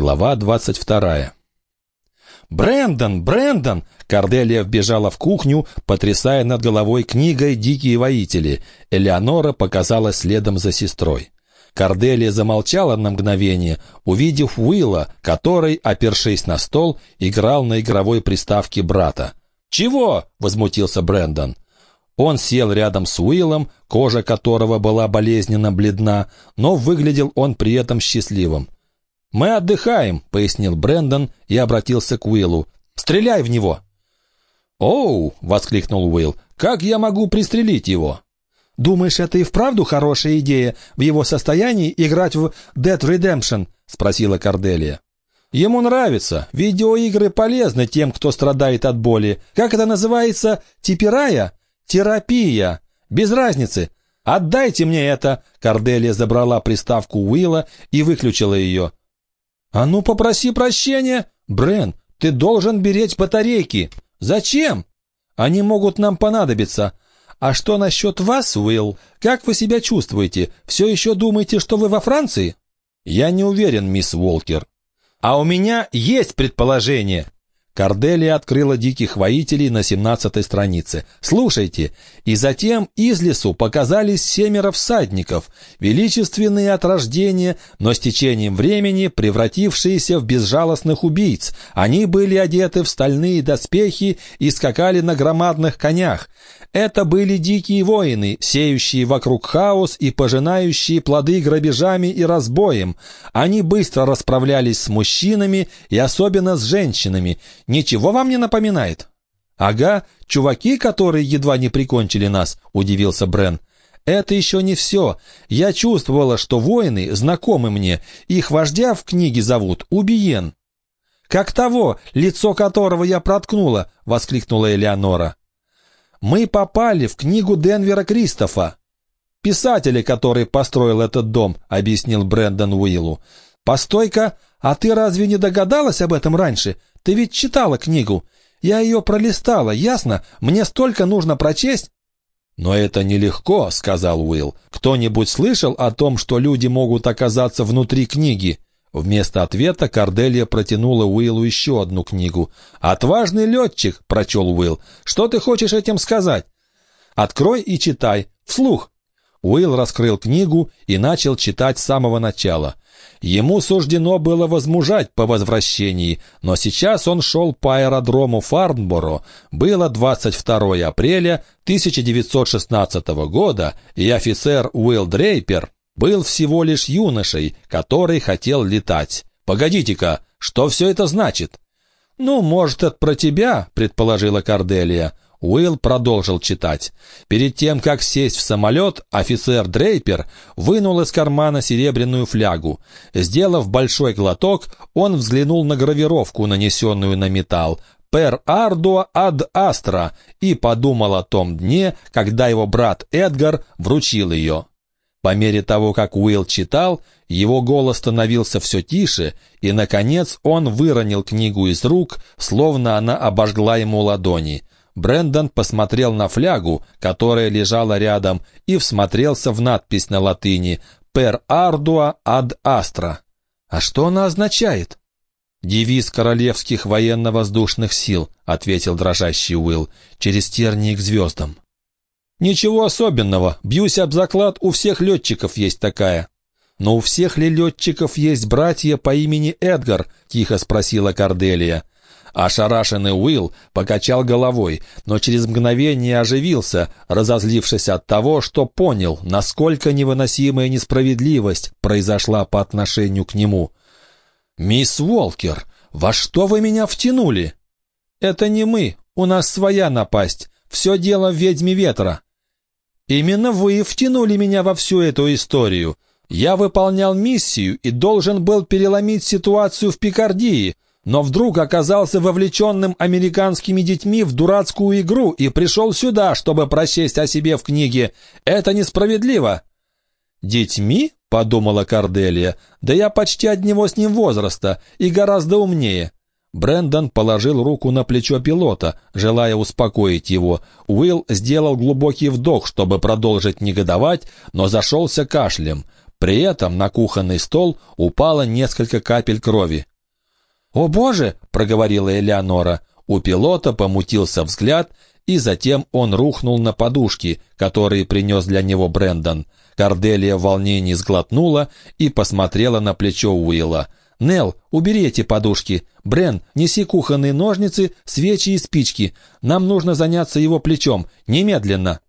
Глава двадцать вторая. «Брэндон! Брэндон!» Корделия вбежала в кухню, потрясая над головой книгой «Дикие воители». Элеонора показалась следом за сестрой. Корделия замолчала на мгновение, увидев Уилла, который, опершись на стол, играл на игровой приставке брата. «Чего?» — возмутился Брэндон. Он сел рядом с Уиллом, кожа которого была болезненно бледна, но выглядел он при этом счастливым. «Мы отдыхаем», — пояснил Брэндон и обратился к Уиллу. «Стреляй в него!» «Оу!» — воскликнул Уилл. «Как я могу пристрелить его?» «Думаешь, это и вправду хорошая идея в его состоянии играть в Dead Redemption?» — спросила Корделия. «Ему нравится. Видеоигры полезны тем, кто страдает от боли. Как это называется? Типирая?» «Терапия! Без разницы! Отдайте мне это!» Корделия забрала приставку Уилла и выключила ее. «А ну, попроси прощения! Брен, ты должен беречь батарейки! Зачем? Они могут нам понадобиться!» «А что насчет вас, Уилл? Как вы себя чувствуете? Все еще думаете, что вы во Франции?» «Я не уверен, мисс Уолкер». «А у меня есть предположение!» Корделия открыла «Диких воителей» на 17 странице. «Слушайте!» И затем из лесу показались семеро всадников, величественные от рождения, но с течением времени превратившиеся в безжалостных убийц. Они были одеты в стальные доспехи и скакали на громадных конях. Это были дикие воины, сеющие вокруг хаос и пожинающие плоды грабежами и разбоем. Они быстро расправлялись с мужчинами и особенно с женщинами. Ничего вам не напоминает? «Ага, чуваки, которые едва не прикончили нас», — удивился Брен. «Это еще не все. Я чувствовала, что воины знакомы мне. Их вождя в книге зовут Убиен». «Как того, лицо которого я проткнула!» — воскликнула Элеонора. Мы попали в книгу Денвера Кристофа. Писателя, который построил этот дом, объяснил Брэндон Уиллу. Постой-ка, а ты разве не догадалась об этом раньше? Ты ведь читала книгу. Я ее пролистала, ясно? Мне столько нужно прочесть. «Но это нелегко», — сказал Уилл. «Кто-нибудь слышал о том, что люди могут оказаться внутри книги?» Вместо ответа Корделия протянула Уиллу еще одну книгу. «Отважный летчик», — прочел Уилл. «Что ты хочешь этим сказать?» «Открой и читай. Вслух». Уилл раскрыл книгу и начал читать с самого начала. Ему суждено было возмужать по возвращении, но сейчас он шел по аэродрому Фарнборо. Было 22 апреля 1916 года, и офицер Уилл Дрейпер был всего лишь юношей, который хотел летать. «Погодите-ка, что все это значит?» «Ну, может, это про тебя», — предположила Корделия. Уилл продолжил читать. Перед тем, как сесть в самолет, офицер Дрейпер вынул из кармана серебряную флягу. Сделав большой глоток, он взглянул на гравировку, нанесенную на металл. «Per ardua ad astra» и подумал о том дне, когда его брат Эдгар вручил ее. По мере того, как Уилл читал, его голос становился все тише, и, наконец, он выронил книгу из рук, словно она обожгла ему ладони. Брендон посмотрел на флягу, которая лежала рядом, и всмотрелся в надпись на латыни «Per ardua ad astra». «А что она означает?» «Девиз королевских военно-воздушных сил», — ответил дрожащий Уилл, — «через тернии к звездам». «Ничего особенного. Бьюсь об заклад, у всех летчиков есть такая». «Но у всех ли летчиков есть братья по имени Эдгар?» — тихо спросила Корделия. Ошарашенный Уилл покачал головой, но через мгновение оживился, разозлившись от того, что понял, насколько невыносимая несправедливость произошла по отношению к нему. «Мисс Уолкер, во что вы меня втянули?» «Это не мы, у нас своя напасть. Все дело в ведьме ветра». Именно вы втянули меня во всю эту историю. Я выполнял миссию и должен был переломить ситуацию в Пикардии, но вдруг оказался вовлеченным американскими детьми в дурацкую игру и пришел сюда, чтобы прочесть о себе в книге. Это несправедливо». «Детьми?» — подумала Корделия. «Да я почти одного с ним возраста и гораздо умнее. Брендон положил руку на плечо пилота, желая успокоить его. Уилл сделал глубокий вдох, чтобы продолжить негодовать, но зашелся кашлем. При этом на кухонный стол упало несколько капель крови. «О боже!» — проговорила Элеонора. У пилота помутился взгляд, и затем он рухнул на подушки, которые принес для него Брэндон. Корделия в волнении сглотнула и посмотрела на плечо Уилла. «Нелл, убери эти подушки. Брен, неси кухонные ножницы, свечи и спички. Нам нужно заняться его плечом. Немедленно!»